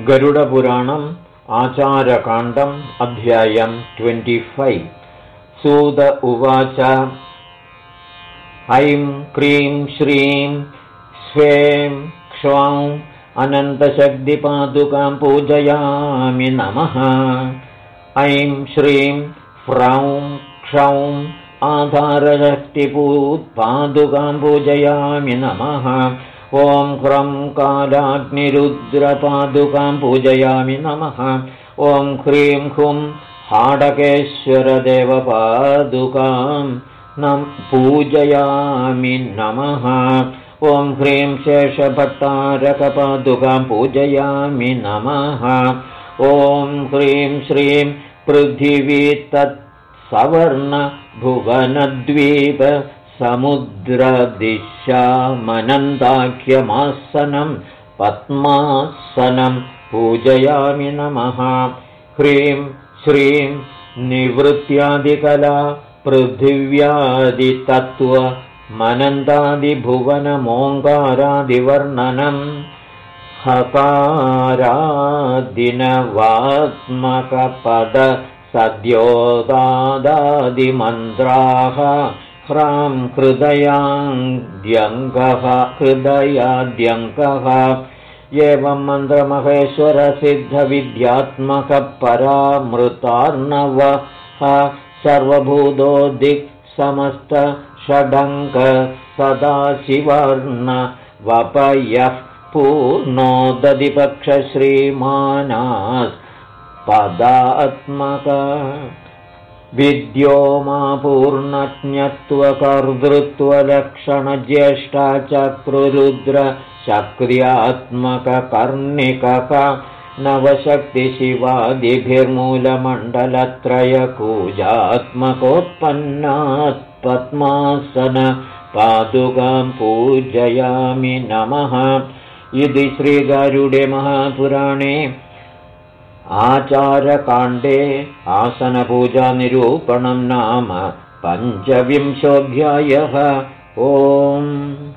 गरुडपुराणम् आचारकाण्डम् अध्यायम् ट्वेण्टिफैव्। सूद उवाच। ऐं क्रीं श्रीं स्वें क्ष्वां अनन्तशक्तिपादुकां पूजयामि नमः। ऐं श्रीं फ्रौं क्षौं आधारशक्तिपूत्पादुकां पूजयामि नमः ॐ ह्रं कालाग्निरुद्रपादुकां पूजयामि नमः। ॐ ह्रीं हुं हाडकेश्वरदेवपादुकां न पूजयामि नमः। ॐ ह्रीं शेषभट्टारकपादुकां पूजयामि नमः। ॐ ह्रीं श्रीं पृथिवी तत्सवर्णभुवनद्वीप समुद्रदिशामनन्दाख्यमासनं पद्मासनं पूजयामि नमः। ह्रीं श्रीं निवृत्त्यादिकला पृथिव्यादितत्त्वमनन्दादिभुवनमोङ्कारादिवर्णनं हकारादिनवात्मकपदसद्योदादादिमन्त्राः हृदयाद्यङ्गः हृदयाद्यङ्कः एवं मन्त्रमहेश्वरसिद्धविद्यात्मकपरामृतार्णवः सर्वभूतो दिक् समस्त षडङ्क सदाशिवर्ण वपयः पूर्णोदधिपक्षश्रीमानास्पदात्मक विद्यो मा पूर्णज्ञत्वकर्तृत्वलक्षणज्येष्ठाचक्रुरुद्रशक्र्यात्मककर्णिकः नवशक्तिशिवादिभिर्मूलमण्डलत्रयकूजात्मकोत्पन्नात्पद्मासन पादुकां पूजयामि नमः। इति श्रीगारुडे महापुराणे आचारकाण्डे आसनपूजानिरूपणं नाम पञ्चविंशोऽध्यायः। ओम्